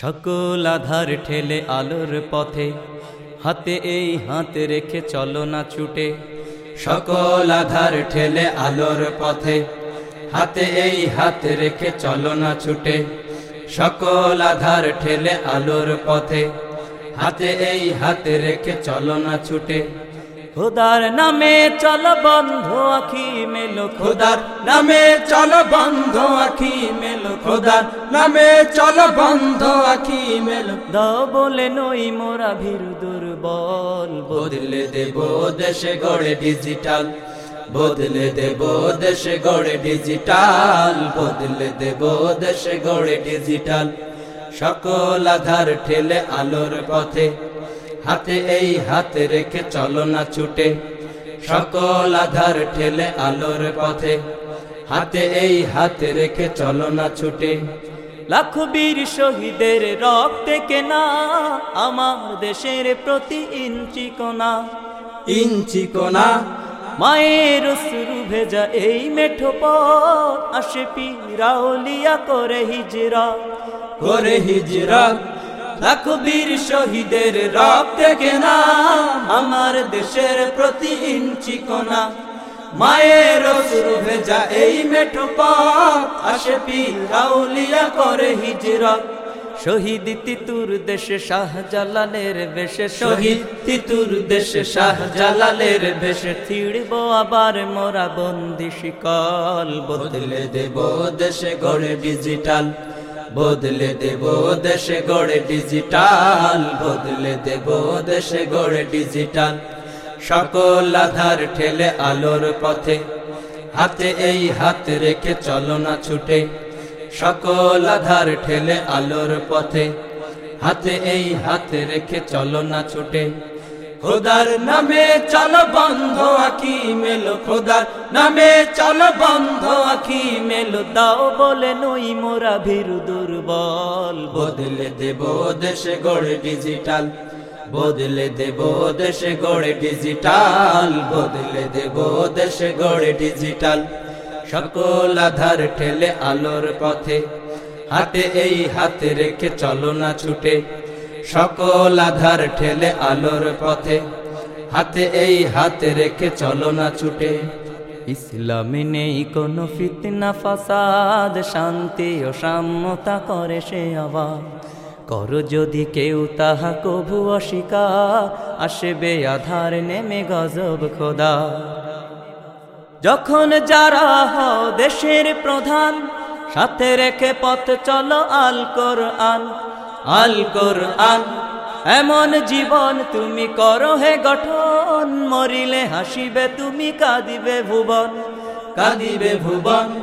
সকল আধার ঠেলে আলোর পথে। হাতে এই হাতে রেখে চলো না ছুটে। সকল আধার ঠেলে আলোর পথে। হাতে এই হাত রেখে চলো না ছুটে। সকল আধার ঠেলে আলোর পথে। হাতে এই হাত রেখে চলো না ছুটে। খোদার নামে চল বন্ধ আখি মেলো খোদার নামে চল বন্ধ আখি মেলো খোদার নামে চল বন্ধ আখি মেলো দাও বলে নই মোরা ভীর দুর্বল। বদলে দেব দেশে গড়ে ডিজিটাল বদলে দেব দেশে গড়ে ডিজিটাল বদলে দেব দেশে গড়ে ডিজিটাল সকল আধার ঠেলে আলোর পথে হাতে, এই হাতে রেখে চলো না ছুটে। সকল আধার ঠেলে আলোর পথে। হাতে, এই হাতে রেখে চলো না ছুটে। লাখো বীর শহীদের রক্তে কেনা আমার দেশের প্রতি ইঞ্চি কোনা। ইঞ্চি কোনা। মায়ের শুরু ভেজা এই মেঠো পথ। আসে পিরাউলিয়া করে হিজরা। করে হিজরা। লাখো বীর শহীদের রক্তে কেনা আমার দেশের প্রতি ইঞ্চি কোনা। মায়ের শুরু ভেজা এই মেঠো পথ, আসে করে হিজরা শহীদ তিতুর দেশে শাহজালালের বেশে শহীদ। তিতুর দেশে শাহজালালের বেশে থিড়ব আবার মোরা বন্দি শিকল। বদলে দেব দেশে গড়ে ডিজিটাল। বদলে দেব দেশে গড়ে ডিজিটাল বদলে দেব দেশে গড়ে ডিজিটাল সকল আধার ঠেলে আলোর পথে, হাতে এই হাত রেখে চলো না ছুটে। সকল আধার ঠেলে আলোর পথে, হাতে এই হাত রেখে চলো না ছুটে। খোদার নামে চল বন্ধ আখি মেলো খোদার নামে চল বন্ধ আখি মেলো দাও বলে নই মোরা ভীর দুর্বল। বদলে দেব দেশে গড়ে ডিজিটাল বদলে দেব দেশে গড়ে ডিজিটাল বদলে দেব দেশে গড়ে ডিজিটাল সকল আধার ঠেলে আলোর পথে। হাতে এই হাতে রেখে চলো না ছুটে। সকল আধার ঠেলে আলোর পথে। হাতে এই হাতে রেখে চলো না ছুটে। ইসলামে নেই কোনো ফিতনা, ফাসাদ, শান্তি ও সাম্যতা করে সে আবার কর যদি কেউ তাহা কভু অস্বীকার, আসবে আধার, নেমে গজব খোদা। যখন যারা হও দেশের প্রধান, সাথে রেখে পথ চলো আল কর আন আল কর আন এমন জীবন তুমি করো হে গঠন। মরিলে হাসিবে, তুমি কাঁদিবে ভুবন। কাঁদিবে ভুবন।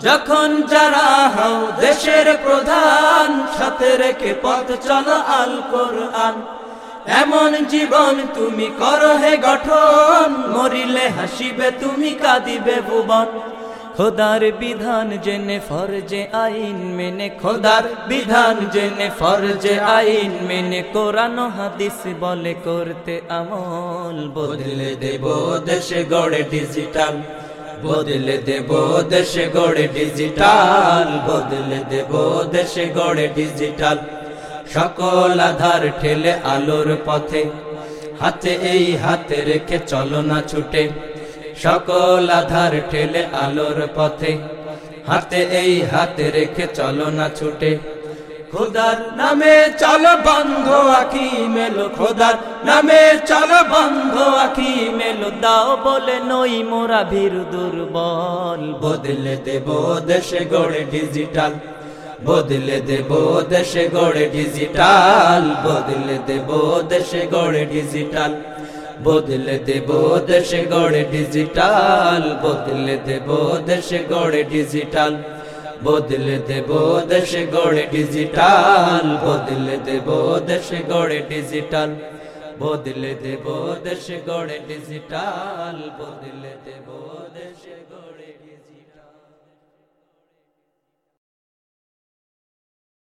যখন যারা হও দেশের প্রধান, সাথে রেখে পথ চলো আল কোরআন। এমন জীবন তুমি করো হে গঠন। মরিলে হাসিবে, তুমি কাঁদিবে ভুবন। খোদার বিধান জেনে ফরজে আইন মেনে, খোদার বিধান জেনে ফরজে আইন মেনে, কোরআন হাদিস বলে করতে আমল। বদলে দেব দেশে গড়ে ডিজিটাল বদলে দেব দেশে গড়ে ডিজিটাল বদলে দেব দেশে গড়ে ডিজিটাল সকল আধার ঠেলে আলোর পথে। হাতে এই হাতে রেখে চলো না ছুটে। সকল আধার ঠেলে আলোর পথে। হাতে এই হাতে রেখে চলো না ছুটে। খোদার নামে চলো বন্ধ আখি মেলো খোদার নামে চলো বন্ধ আখি মেলো দাও বলে নই মোরা ভীর দুর্বল। বদলে দেব দেশে গড়ে ডিজিটাল। বদলে দেব দেশে গড়ে ডিজিটাল। বদলে দেব দেশে গড়ে ডিজিটাল। বদলে দেব দেশে গড়ে ডিজিটাল বদলে দেব দেশে গড়ে ডিজিটাল বদলে দেব দেশে গড়ে ডিজিটাল বদলে দেব দেশে গড়ে ডিজিটাল বদলে দেব দেশে গড়ে ডিজিটাল বদলে দেব দেশে গড়ে